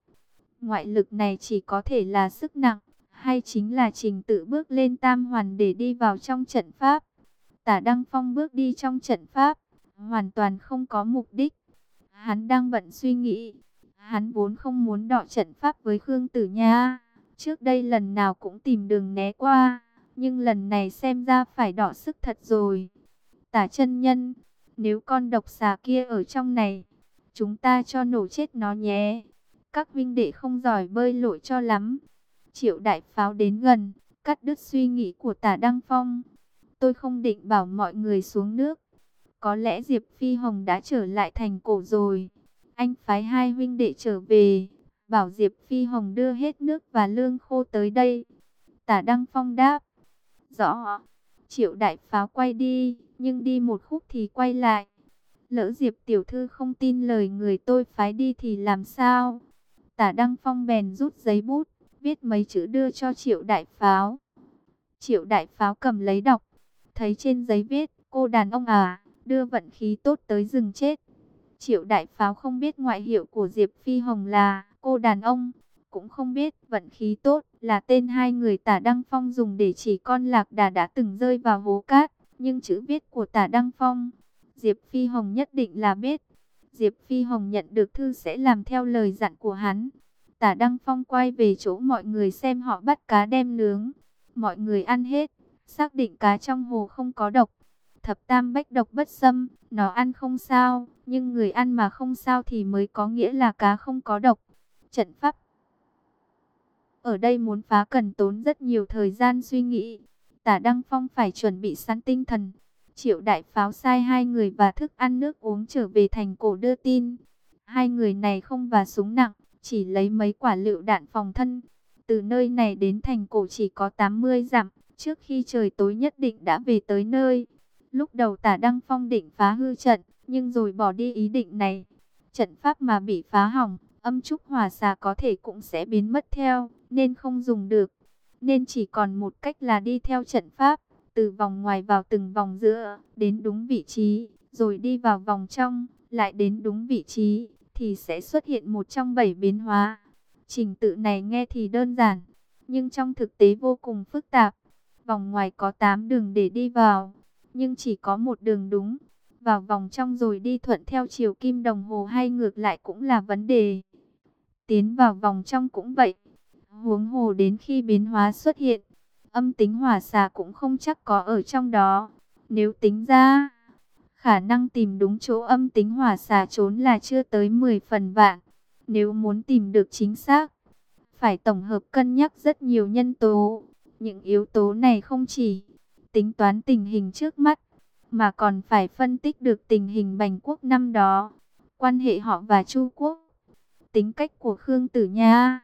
Ngoại lực này chỉ có thể là sức nặng, hay chính là trình tự bước lên tam hoàn để đi vào trong trận pháp. Tả Đăng Phong bước đi trong trận pháp, hoàn toàn không có mục đích. Hắn đang bận suy nghĩ, hắn vốn không muốn đọ trận pháp với Khương Tử Nha. Trước đây lần nào cũng tìm đường né qua, nhưng lần này xem ra phải đỏ sức thật rồi. Tả chân nhân, nếu con độc xà kia ở trong này, chúng ta cho nổ chết nó nhé. Các vinh đệ không giỏi bơi lội cho lắm. Triệu đại pháo đến gần, cắt đứt suy nghĩ của tả Đăng Phong. Tôi không định bảo mọi người xuống nước. Có lẽ Diệp Phi Hồng đã trở lại thành cổ rồi. Anh phái hai huynh đệ trở về, bảo Diệp Phi Hồng đưa hết nước và lương khô tới đây. Tả Đăng Phong đáp. Rõ. Triệu đại pháo quay đi, nhưng đi một khúc thì quay lại. Lỡ Diệp tiểu thư không tin lời người tôi phái đi thì làm sao? Tả Đăng Phong bèn rút giấy bút, viết mấy chữ đưa cho Triệu đại pháo. Triệu đại pháo cầm lấy đọc, thấy trên giấy viết, cô đàn ông à, đưa vận khí tốt tới rừng chết. Triệu đại pháo không biết ngoại hiệu của Diệp Phi Hồng là cô đàn ông, cũng không biết vận khí tốt là tên hai người tả Đăng Phong dùng để chỉ con lạc đà đã từng rơi vào hố cát. Nhưng chữ viết của tả Đăng Phong, Diệp Phi Hồng nhất định là biết. Diệp Phi Hồng nhận được thư sẽ làm theo lời dặn của hắn. Tả Đăng Phong quay về chỗ mọi người xem họ bắt cá đem nướng. Mọi người ăn hết, xác định cá trong hồ không có độc. Thập tam bách độc bất xâm, nó ăn không sao, nhưng người ăn mà không sao thì mới có nghĩa là cá không có độc. Trận pháp ở đây muốn phá cần tốn rất nhiều thời gian suy nghĩ. Tả Đăng Phong phải chuẩn bị sẵn tinh thần. Triệu đại pháo sai hai người và thức ăn nước uống trở về thành cổ đưa tin. Hai người này không và súng nặng, chỉ lấy mấy quả lựu đạn phòng thân. Từ nơi này đến thành cổ chỉ có 80 dặm, trước khi trời tối nhất định đã về tới nơi. Lúc đầu tả Đăng Phong định phá hư trận, nhưng rồi bỏ đi ý định này. Trận pháp mà bị phá hỏng, âm trúc hỏa xà có thể cũng sẽ biến mất theo, nên không dùng được. Nên chỉ còn một cách là đi theo trận pháp, từ vòng ngoài vào từng vòng giữa, đến đúng vị trí, rồi đi vào vòng trong, lại đến đúng vị trí, thì sẽ xuất hiện một trong bảy biến hóa. Trình tự này nghe thì đơn giản, nhưng trong thực tế vô cùng phức tạp. Vòng ngoài có 8 đường để đi vào, nhưng chỉ có một đường đúng. Vào vòng trong rồi đi thuận theo chiều kim đồng hồ hay ngược lại cũng là vấn đề. Tiến vào vòng trong cũng vậy. Huống hồ đến khi biến hóa xuất hiện, âm tính hỏa xà cũng không chắc có ở trong đó. Nếu tính ra, khả năng tìm đúng chỗ âm tính hỏa xà trốn là chưa tới 10 phần vạn. Nếu muốn tìm được chính xác, phải tổng hợp cân nhắc rất nhiều nhân tố. Những yếu tố này không chỉ tính toán tình hình trước mắt, mà còn phải phân tích được tình hình Bành Quốc năm đó, quan hệ họ và Chu Quốc, tính cách của Khương Tử Nha,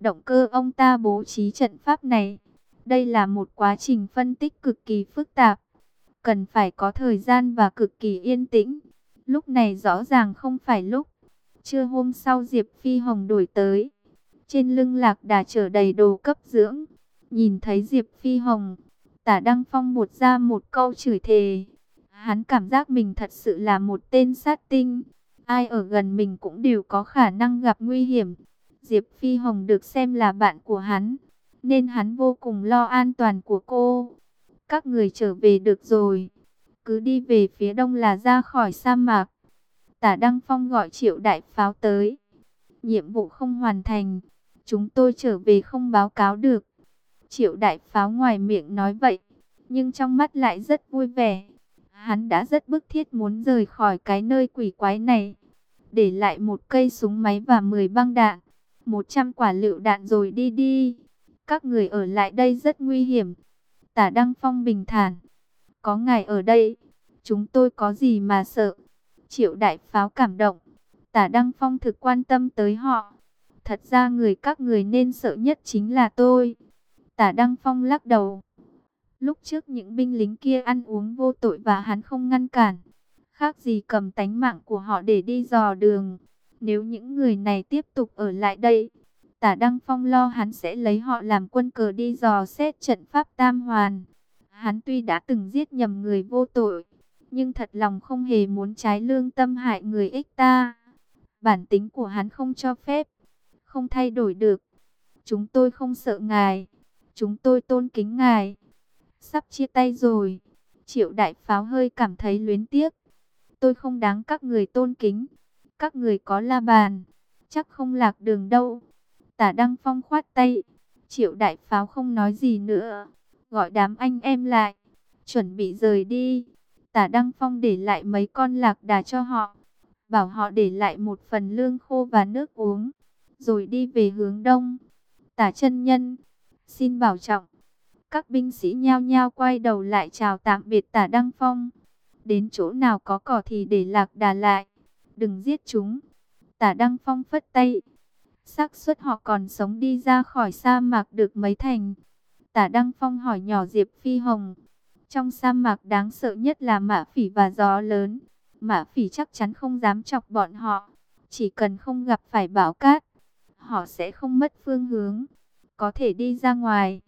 động cơ ông ta bố trí trận pháp này, Đây là một quá trình phân tích cực kỳ phức tạp, cần phải có thời gian và cực kỳ yên tĩnh. Lúc này rõ ràng không phải lúc. Trưa hôm sau Diệp Phi Hồng đổi tới. Trên lưng lạc đà chở đầy đồ cấp dưỡng. Nhìn thấy Diệp Phi Hồng, tả Đăng Phong một ra một câu chửi thề. Hắn cảm giác mình thật sự là một tên sát tinh. Ai ở gần mình cũng đều có khả năng gặp nguy hiểm. Diệp Phi Hồng được xem là bạn của hắn, nên hắn vô cùng lo an toàn của cô. Các người trở về được rồi, cứ đi về phía đông là ra khỏi sa mạc. Tả Đăng Phong gọi triệu đại pháo tới. Nhiệm vụ không hoàn thành, chúng tôi trở về không báo cáo được. Triệu đại pháo ngoài miệng nói vậy, nhưng trong mắt lại rất vui vẻ. Hắn đã rất bức thiết muốn rời khỏi cái nơi quỷ quái này. Để lại một cây súng máy và 10 băng đạn. 100 quả lựu đạn rồi đi đi. Các người ở lại đây rất nguy hiểm. Tả Đăng Phong bình thản. Có ngài ở đây, chúng tôi có gì mà sợ. Triệu đại pháo cảm động. Tả Đăng Phong thực quan tâm tới họ. Thật ra người các người nên sợ nhất chính là tôi. Tả Đăng Phong lắc đầu. Lúc trước những binh lính kia ăn uống vô tội và hắn không ngăn cản. Khác gì cầm tánh mạng của họ để đi dò đường. Nếu những người này tiếp tục ở lại đây, tả Đăng Phong lo hắn sẽ lấy họ làm quân cờ đi dò xét trận pháp tam hoàn. Hắn tuy đã từng giết nhầm người vô tội, nhưng thật lòng không hề muốn trái lương tâm hại người ích ta. Bản tính của hắn không cho phép, không thay đổi được. Chúng tôi không sợ ngài, chúng tôi tôn kính ngài. Sắp chia tay rồi, triệu đại pháo hơi cảm thấy luyến tiếc. Tôi không đáng các người tôn kính, các người có la bàn, chắc không lạc đường đâu. Tả Đăng Phong khoát tay, triệu đại pháo không nói gì nữa, gọi đám anh em lại, chuẩn bị rời đi. Tả Đăng Phong để lại mấy con lạc đà cho họ, bảo họ để lại một phần lương khô và nước uống, rồi đi về hướng đông. Tả chân nhân, xin bảo trọng. Các binh sĩ nhao nhao quay đầu lại chào tạm biệt tả Đăng Phong. Đến chỗ nào có cỏ thì để lạc đà lại đừng giết chúng. Tả Đăng Phong phất tay, xác suất họ còn sống đi ra khỏi sa mạc được mấy thành. Tả Đăng Phong hỏi nhỏ Diệp Phi Hồng, trong sa mạc đáng sợ nhất là mã phỉ và gió lớn. Mã phỉ chắc chắn không dám chọc bọn họ, chỉ cần không gặp phải bão cát, họ sẽ không mất phương hướng, có thể đi ra ngoài.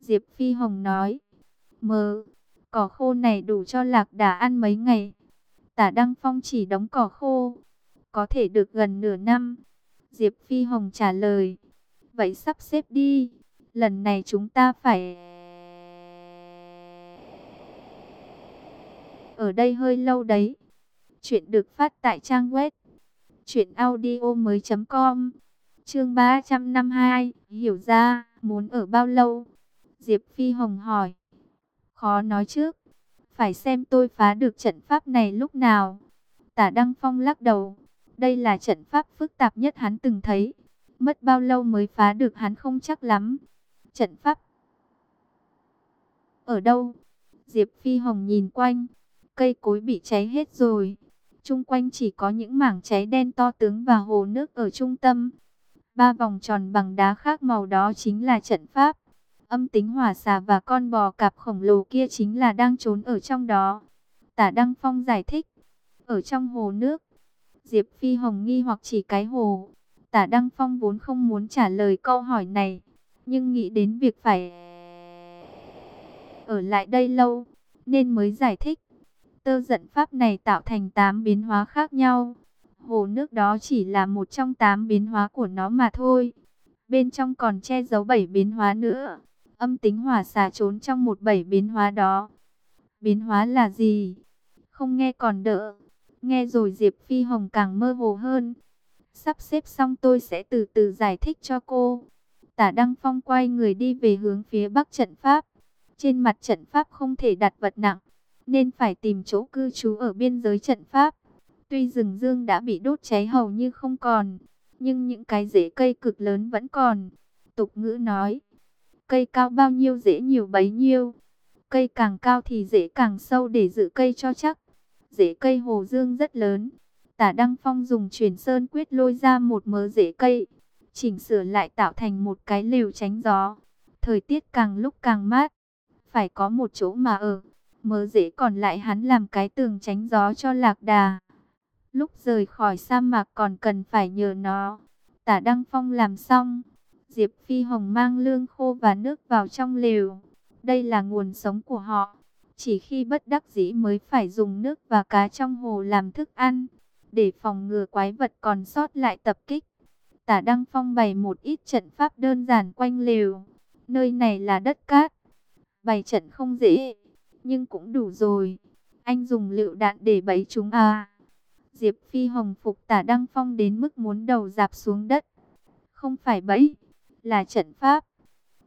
Diệp Phi Hồng nói, mơ, cỏ khô này đủ cho lạc đà ăn mấy ngày. Tả Đăng Phong chỉ đóng cỏ khô, có thể được gần nửa năm. Diệp Phi Hồng trả lời, vậy sắp xếp đi, lần này chúng ta phải... Ở đây hơi lâu đấy. Chuyện được phát tại trang web truyệnaudiomoi.com. Chương 352, hiểu ra, muốn ở bao lâu? Diệp Phi Hồng hỏi. Khó nói trước, phải xem tôi phá được trận pháp này lúc nào. Tả Đăng Phong lắc đầu. Đây là trận pháp phức tạp nhất hắn từng thấy. Mất bao lâu mới phá được hắn không chắc lắm. Trận pháp ở đâu? Diệp Phi Hồng nhìn quanh. Cây cối bị cháy hết rồi. Trung quanh chỉ có những mảng cháy đen to tướng và hồ nước ở trung tâm. Ba vòng tròn bằng đá khác màu đó chính là trận pháp. Âm tính hỏa xà và con bò cạp khổng lồ kia chính là đang trốn ở trong đó. Tả Đăng Phong giải thích. Ở trong hồ nước. Diệp Phi Hồng nghi hoặc chỉ cái hồ. Tả Đăng Phong vốn không muốn trả lời câu hỏi này. Nhưng nghĩ đến việc phải ở lại đây lâu. Nên mới giải thích. Tơ giận pháp này tạo thành 8 biến hóa khác nhau. Hồ nước đó chỉ là một trong 8 biến hóa của nó mà thôi. Bên trong còn che giấu 7 biến hóa nữa âm tính hỏa xà trốn trong một bảy biến hóa đó. Biến hóa là gì? Không nghe còn đỡ. Nghe rồi Diệp Phi Hồng càng mơ hồ hơn. Sắp xếp xong tôi sẽ từ từ giải thích cho cô. Tả Đăng Phong quay người đi về hướng phía bắc trận pháp. Trên mặt trận pháp không thể đặt vật nặng, nên phải tìm chỗ cư trú ở biên giới trận pháp. Tuy rừng dương đã bị đốt cháy hầu như không còn, nhưng những cái rễ cây cực lớn vẫn còn. Tục ngữ nói, Cây cao bao nhiêu dễ nhiều bấy nhiêu. Cây càng cao thì dễ càng sâu để giữ cây cho chắc. Rễ cây hồ dương rất lớn. Tả Đăng Phong dùng truyền sơn quyết lôi ra một mớ rễ cây. Chỉnh sửa lại tạo thành một cái lều tránh gió. Thời tiết càng lúc càng mát, phải có một chỗ mà ở. Mớ rễ còn lại hắn làm cái tường tránh gió cho lạc đà. Lúc rời khỏi sa mạc còn cần phải nhờ nó. Tả Đăng Phong làm xong. Diệp Phi Hồng mang lương khô và nước vào trong lều. Đây là nguồn sống của họ. Chỉ khi bất đắc dĩ mới phải dùng nước và cá trong hồ làm thức ăn. Để phòng ngừa quái vật còn sót lại tập kích. Tả Đăng Phong bày một ít trận pháp đơn giản quanh lều. Nơi này là đất cát. Bày trận không dễ, nhưng cũng đủ rồi. Anh dùng lựu đạn để bẫy chúng à. Diệp Phi Hồng phục tả Đăng Phong đến mức muốn đầu dạp xuống đất. Không phải bẫy, là trận pháp.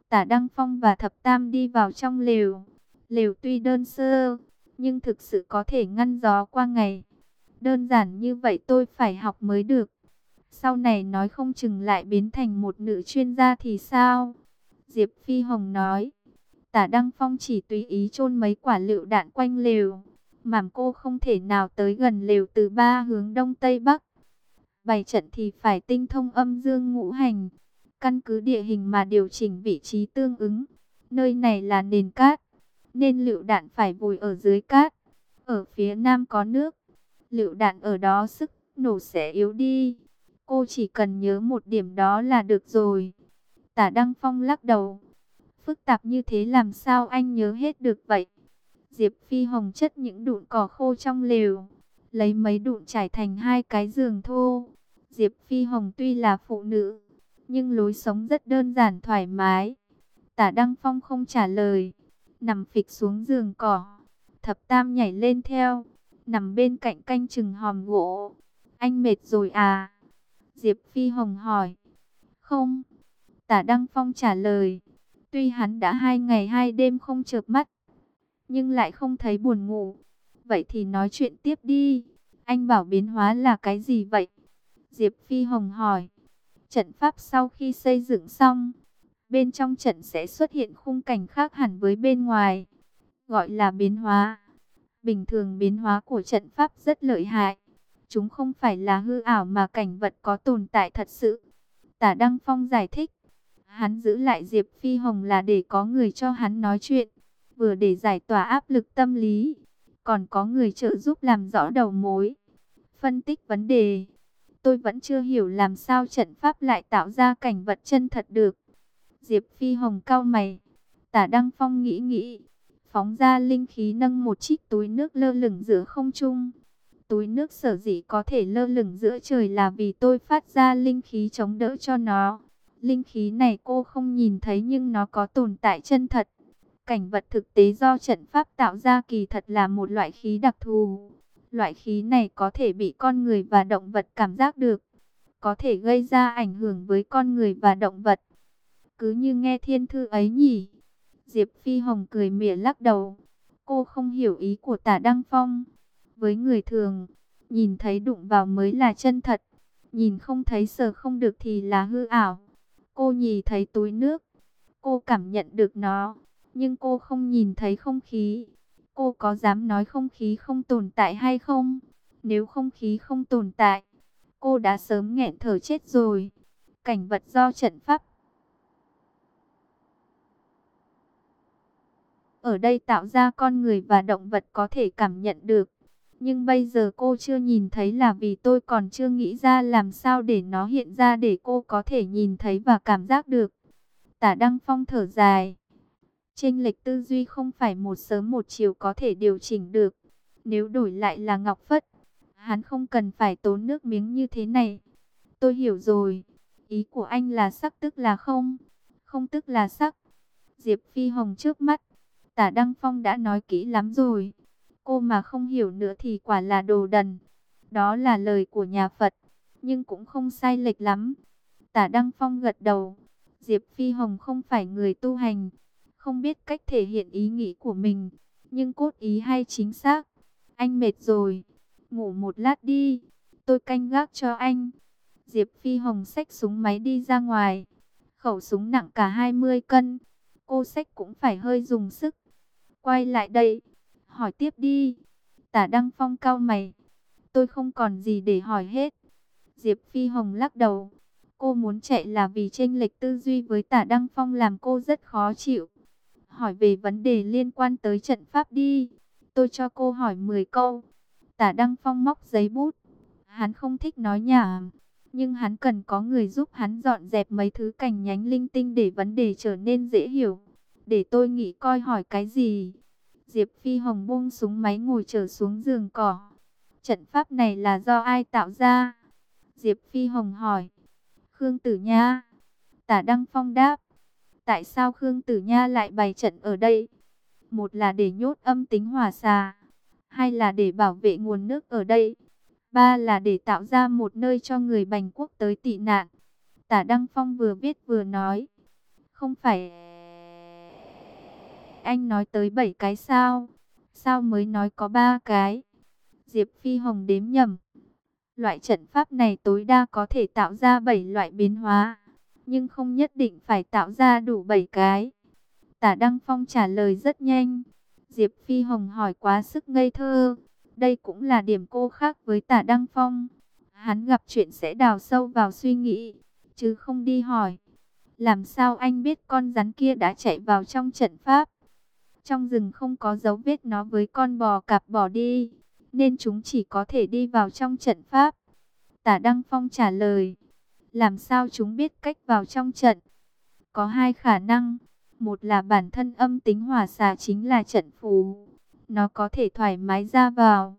Tả Đăng Phong và Thập Tam đi vào trong lều. Lều tuy đơn sơ, nhưng thực sự có thể ngăn gió qua ngày. Đơn giản như vậy tôi phải học mới được. Sau này nói không chừng lại biến thành một nữ chuyên gia thì sao? Diệp Phi Hồng nói. Tả Đăng Phong chỉ tùy ý chôn mấy quả lựu đạn quanh lều. Mảm cô không thể nào tới gần lều từ ba hướng đông tây bắc. Bày trận thì phải tinh thông âm dương ngũ hành. Căn cứ địa hình mà điều chỉnh vị trí tương ứng. Nơi này là nền cát. Nên lựu đạn phải vùi ở dưới cát. Ở phía nam có nước. Lựu đạn ở đó sức nổ sẽ yếu đi. Cô chỉ cần nhớ một điểm đó là được rồi. Tả Đăng Phong lắc đầu. Phức tạp như thế làm sao anh nhớ hết được vậy? Diệp Phi Hồng chất những đụn cỏ khô trong lều. Lấy mấy đụn trải thành hai cái giường thô. Diệp Phi Hồng tuy là phụ nữ. Nhưng lối sống rất đơn giản thoải mái. Tả Đăng Phong không trả lời. Nằm phịch xuống giường cỏ. Thập Tam nhảy lên theo. Nằm bên cạnh canh chừng hòm gỗ. Anh mệt rồi à? Diệp Phi Hồng hỏi. Không. Tả Đăng Phong trả lời. Tuy hắn đã hai ngày hai đêm không chợp mắt, nhưng lại không thấy buồn ngủ. Vậy thì nói chuyện tiếp đi. Anh bảo biến hóa là cái gì vậy? Diệp Phi Hồng hỏi. Trận pháp sau khi xây dựng xong, bên trong trận sẽ xuất hiện khung cảnh khác hẳn với bên ngoài. Gọi là biến hóa. Bình thường biến hóa của trận pháp rất lợi hại. Chúng không phải là hư ảo mà cảnh vật có tồn tại thật sự. Tả Đăng Phong giải thích. Hắn giữ lại Diệp Phi Hồng là để có người cho hắn nói chuyện, vừa để giải tỏa áp lực tâm lý, còn có người trợ giúp làm rõ đầu mối, phân tích vấn đề. Tôi vẫn chưa hiểu làm sao trận pháp lại tạo ra cảnh vật chân thật được. Diệp Phi Hồng cao mày, tả Đăng Phong nghĩ nghĩ, phóng ra linh khí nâng một chiếc túi nước lơ lửng giữa không trung. Túi nước sở dĩ có thể lơ lửng giữa trời là vì tôi phát ra linh khí chống đỡ cho nó. Linh khí này cô không nhìn thấy nhưng nó có tồn tại chân thật. Cảnh vật thực tế do trận pháp tạo ra kỳ thật là một loại khí đặc thù. Loại khí này có thể bị con người và động vật cảm giác được. Có thể gây ra ảnh hưởng với con người và động vật. Cứ như nghe thiên thư ấy nhỉ. Diệp Phi Hồng cười mỉa lắc đầu. Cô không hiểu ý của tả Đăng Phong. Với người thường, nhìn thấy đụng vào mới là chân thật. Nhìn không thấy sờ không được thì là hư ảo. Cô nhìn thấy túi nước, cô cảm nhận được nó, nhưng cô không nhìn thấy không khí. Cô có dám nói không khí không tồn tại hay không? Nếu không khí không tồn tại, cô đã sớm nghẹn thở chết rồi. Cảnh vật do trận pháp. Ở đây tạo ra con người và động vật có thể cảm nhận được. Nhưng bây giờ cô chưa nhìn thấy là vì tôi còn chưa nghĩ ra làm sao để nó hiện ra để cô có thể nhìn thấy và cảm giác được. Tả Đăng Phong thở dài. Chênh lệch tư duy không phải một sớm một chiều có thể điều chỉnh được. Nếu đổi lại là Ngọc Phất, hắn không cần phải tốn nước miếng như thế này. Tôi hiểu rồi. Ý của anh là sắc tức là không, không tức là sắc. Diệp Phi Hồng trước mắt. Tả Đăng Phong đã nói kỹ lắm rồi. Cô mà không hiểu nữa thì quả là đồ đần. Đó là lời của nhà Phật, nhưng cũng không sai lệch lắm. Tả Đăng Phong gật đầu. Diệp Phi Hồng không phải người tu hành, không biết cách thể hiện ý nghĩ của mình, nhưng cốt ý hay chính xác. Anh mệt rồi, ngủ một lát đi, tôi canh gác cho anh. Diệp Phi Hồng xách súng máy đi ra ngoài, khẩu súng nặng cả 20 cân, cô xách cũng phải hơi dùng sức. Quay lại đây, hỏi tiếp đi. Tả Đăng Phong cao mày. Tôi không còn gì để hỏi hết. Diệp Phi Hồng lắc đầu. Cô muốn chạy là vì chênh lệch tư duy với tả Đăng Phong làm cô rất khó chịu. Hỏi về vấn đề liên quan tới trận pháp đi. Tôi cho cô hỏi 10 câu. Tả Đăng Phong móc giấy bút. Hắn không thích nói nhảm. Nhưng hắn cần có người giúp hắn dọn dẹp mấy thứ cành nhánh linh tinh để vấn đề trở nên dễ hiểu. Để tôi nghĩ coi hỏi cái gì. Diệp Phi Hồng buông súng máy ngồi trở xuống giường cỏ. Trận pháp này là do ai tạo ra? Diệp Phi Hồng hỏi. Khương Tử Nha. Tả Đăng Phong đáp. Tại sao Khương Tử Nha lại bày trận ở đây? Một là để nhốt âm tính hỏa xà. Hai là để bảo vệ nguồn nước ở đây. Ba là để tạo ra một nơi cho người Bành Quốc tới tị nạn. Tả Đăng Phong vừa viết vừa nói. Không phải... Anh nói tới 7 cái sao? Sao mới nói có 3 cái? Diệp Phi Hồng đếm nhầm. Loại trận pháp này tối đa có thể tạo ra 7 loại biến hóa, nhưng không nhất định phải tạo ra đủ 7 cái. Tả Đăng Phong trả lời rất nhanh. Diệp Phi Hồng hỏi quá sức ngây thơ. Đây cũng là điểm cô khác với tả Đăng Phong. Hắn gặp chuyện sẽ đào sâu vào suy nghĩ, chứ không đi hỏi. Làm sao anh biết con rắn kia đã chạy vào trong trận pháp? Trong rừng không có dấu vết nó với con bò cạp bỏ đi nên chúng chỉ có thể đi vào trong trận pháp. Tả Đăng Phong trả lời, làm sao chúng biết cách vào trong trận? Có hai khả năng, một là bản thân âm tính hỏa xà chính là trận phù, nó có thể thoải mái ra vào.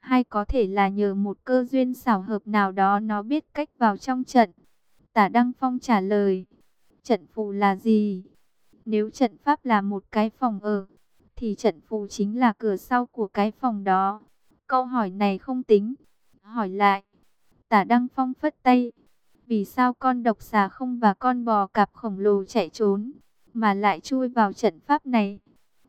Hai có thể là nhờ một cơ duyên xảo hợp nào đó nó biết cách vào trong trận. Tả Đăng Phong trả lời, trận phù là gì? Nếu trận pháp là một cái phòng ở, thì trận phù chính là cửa sau của cái phòng đó. Câu hỏi này không tính. Hỏi lại. Tả Đăng Phong phất tay. Vì sao con độc xà không và con bò cạp khổng lồ chạy trốn, mà lại chui vào trận pháp này?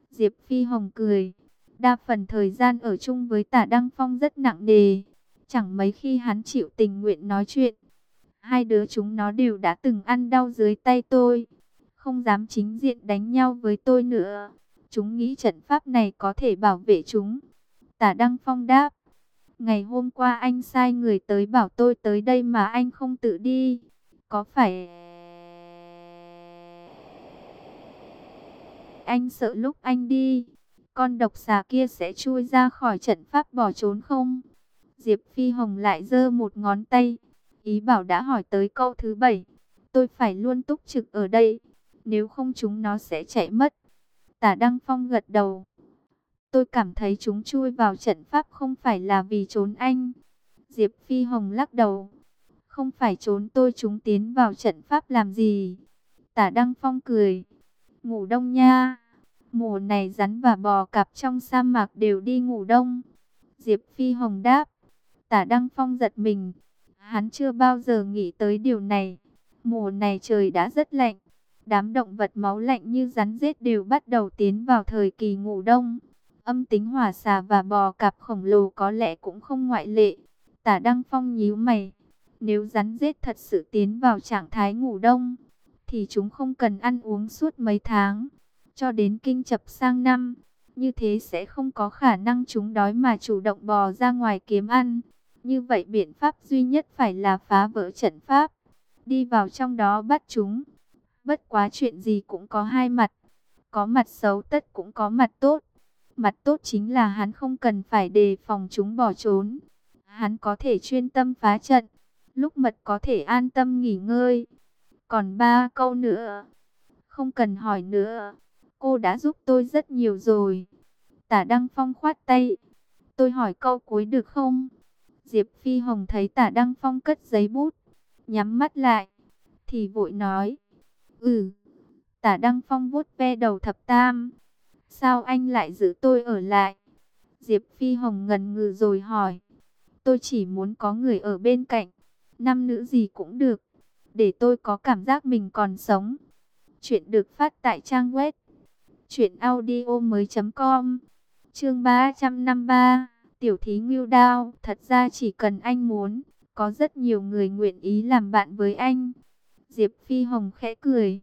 Diệp Phi Hồng cười. Đa phần thời gian ở chung với tả Đăng Phong rất nặng nề. Chẳng mấy khi hắn chịu tình nguyện nói chuyện. Hai đứa chúng nó đều đã từng ăn đau dưới tay tôi. Không dám chính diện đánh nhau với tôi nữa. Chúng nghĩ trận pháp này có thể bảo vệ chúng. Tả Đăng Phong đáp. Ngày hôm qua anh sai người tới bảo tôi tới đây mà anh không tự đi. Có phải... Anh sợ lúc anh đi, con độc xà kia sẽ chui ra khỏi trận pháp bỏ trốn không? Diệp Phi Hồng lại giơ một ngón tay. Ý bảo đã hỏi tới câu thứ bảy. Tôi phải luôn túc trực ở đây. Nếu không chúng nó sẽ chạy mất. Tả Đăng Phong gật đầu. Tôi cảm thấy chúng chui vào trận pháp không phải là vì trốn anh. Diệp Phi Hồng lắc đầu. Không phải trốn tôi, chúng tiến vào trận pháp làm gì. Tả Đăng Phong cười. Ngủ đông nha. Mùa này rắn và bò cạp trong sa mạc đều đi ngủ đông. Diệp Phi Hồng đáp. Tả Đăng Phong giật mình. Hắn chưa bao giờ nghĩ tới điều này. Mùa này trời đã rất lạnh. Đám động vật máu lạnh như rắn rết đều bắt đầu tiến vào thời kỳ ngủ đông. Âm tính hỏa xà và bò cạp khổng lồ có lẽ cũng không ngoại lệ. Tả Đăng Phong nhíu mày. Nếu rắn rết thật sự tiến vào trạng thái ngủ đông, thì chúng không cần ăn uống suốt mấy tháng. Cho đến kinh chập sang năm, như thế sẽ không có khả năng chúng đói mà chủ động bò ra ngoài kiếm ăn. Như vậy biện pháp duy nhất phải là phá vỡ trận pháp, đi vào trong đó bắt chúng. Bất quá chuyện gì cũng có hai mặt, có mặt xấu tất cũng có mặt tốt. Mặt tốt chính là hắn không cần phải đề phòng chúng bỏ trốn. Hắn có thể chuyên tâm phá trận. Lúc mật có thể an tâm nghỉ ngơi. Còn ba câu nữa. Không cần hỏi nữa. Cô đã giúp tôi rất nhiều rồi. Tả Đăng Phong khoát tay. Tôi hỏi câu cuối được không? Diệp Phi Hồng thấy tả Đăng Phong cất giấy bút. Nhắm mắt lại. Thì vội nói. Ừ. Tả Đăng Phong vuốt ve đầu thập tam. Sao anh lại giữ tôi ở lại? Diệp Phi Hồng ngần ngừ rồi hỏi. Tôi chỉ muốn có người ở bên cạnh. Nam nữ gì cũng được. Để tôi có cảm giác mình còn sống. Chuyện được phát tại trang web. Chuyện audio mới com. Chương 353. Tiểu thí Ngưu Đao. Thật ra chỉ cần anh muốn. Có rất nhiều người nguyện ý làm bạn với anh. Diệp Phi Hồng khẽ cười.